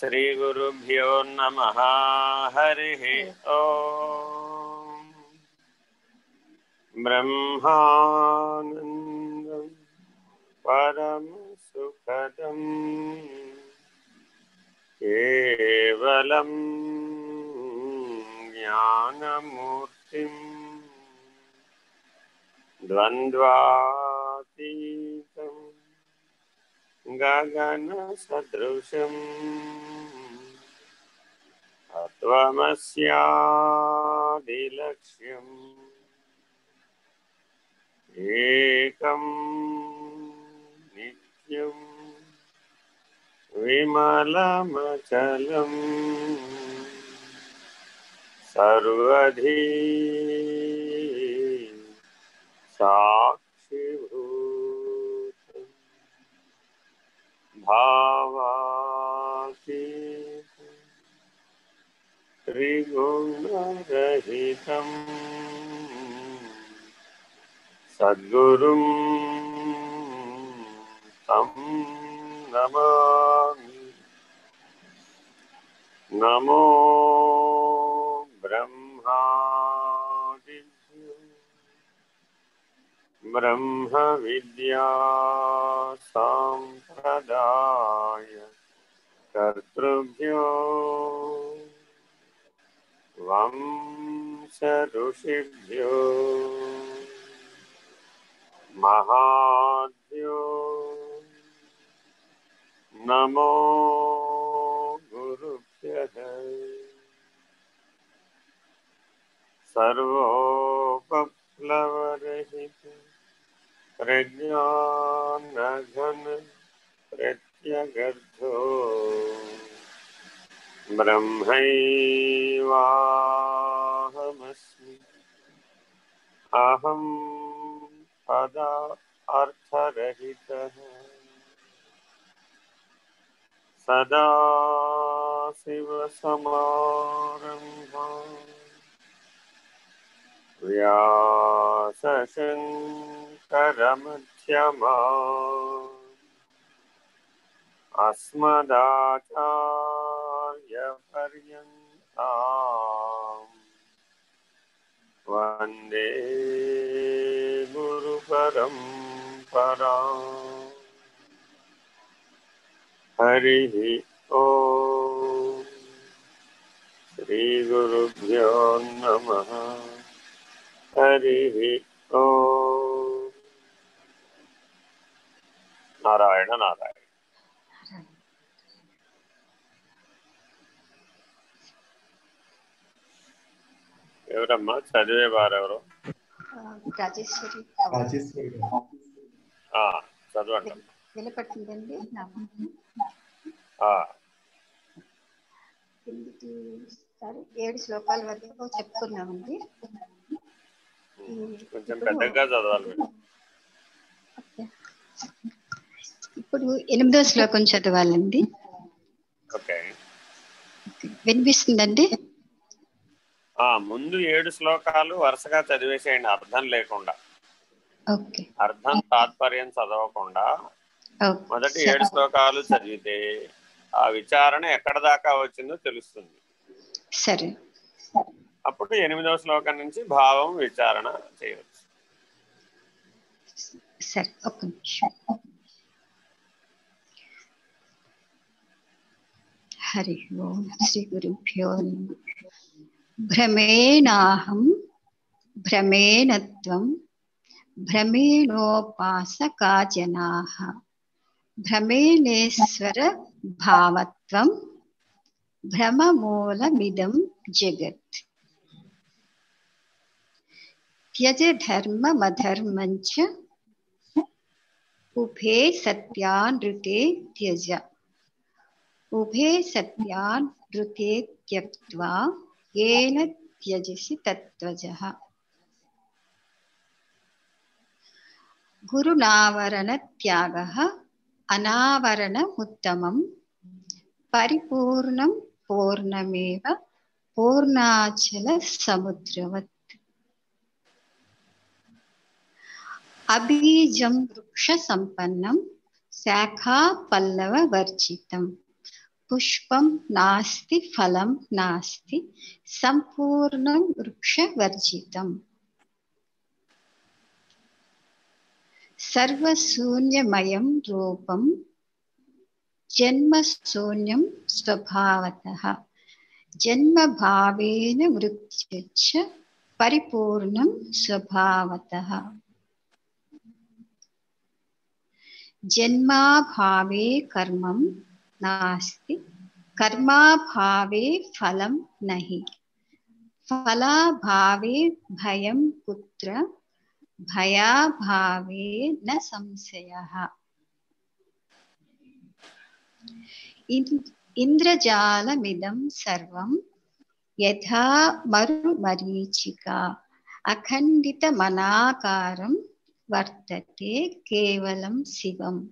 श्रीगुरुभ्यो नमः। हरिः ॐ ब्रह्मानन्दं परमसुखदम् केवलं ज्ञानमूर्तिम्। द्वन्द्वातीतम् गगनसदृशम्। त्वमस्यादिलक्ष्यम् एकं नित्यं विमलमचलम्। सर्वधी साक्षिभूतम् त्रिगुणरहितम् सद्गुरुं तं नमामि। नमो ब्रह्मादिभ्यो। ब्रह्मविद्या साम्प्रदाय वंशऋषिभ्यो महाभ्यो। नमो गुरुभ्यः। सर्वोपप्लवरहित प्रज्ञानघन प्रत्यगर्धो ब्रह्मैवाहमस्मि अहं पदा अर्थरहितः सदा शिवसमारम्भा व्यासशङ्करमध्यमा। अस्मदाचार्यपर्यन्ता। वन्दे गुरुपरम्परा हरिः ओ श्रीगुरुभ्यो नमः हरिः ओ नारायण नारायण ఎవరమ్మా? చదివే వారెవరు రాజేశ్వరి. రాజేశ్వరి. గారు. ఆ, చదవండి. వినపడుతుందండి? కిందికి సరే ఏడు శ్లోకాల వరకు చెప్పుకున్నామండి. కొంచెం పెద్దగా చదవాలి. ఇప్పుడు ఎనిమిదో శ్లోకం చదవాలండి. ఓకే. వినిపిస్తుందండి? ఆ ముందు ఏడు శ్లోకాలు వరుసగా చదివేసేయండి అర్థం లేకుండా. అర్థం తాత్పర్యం చదవకుండా. మొదటి ఏడు శ్లోకాలు చదివితే ఆ విచారణ ఎక్కడ దాకా వచ్చిందో తెలుస్తుంది. సరే. అప్పుడు ఎనిమిదవ శ్లోకం నుంచి భావం విచారణ చేయవచ్చు. సరే ఒక్క నిమిషం. హరి ఓం శ్రీ గురుభ్యో भ्रमेणाहं भ्रमेण त्वं भ्रमेणोपासका जनाः भ्रमेणेश्वरभावत्वं, भ्रममूलमिदं जगत्। त्यज धर्ममधर्मञ्च उभे सत्यानृते त्यज। उभे सत्यानृते त्यक्त्वा येन त्यजसि तत्त्वजः। गुरुनावरणत्यागः अनावरणमुत्तमं परिपूर्णं पूर्णमेव पूर्णाचलसमुद्रवत्। अबीजं वृक्षसम्पन्नं शाखापल्लववर्जितम्। पुष्पं नास्ति, फलं नास्ति, सम्पूर्णं वृक्षवर्जितम्। सर्वशून्यमयं रूपं, जन्मशून्यं स्वभावतः। जन्मभावेन मृत्युच्च परिपूर्णं स्वभावतः। जन्माभावे कर्मं नास्ति। कर्माभावे फलं नहि। फलाभावे भयं कुत्र, भयाभावे न संशयः। इन्द्रजालमिदं सर्वं यथा मरुमरीचिका, अखण्डितमनाकारं वर्तते केवलं शिवम्।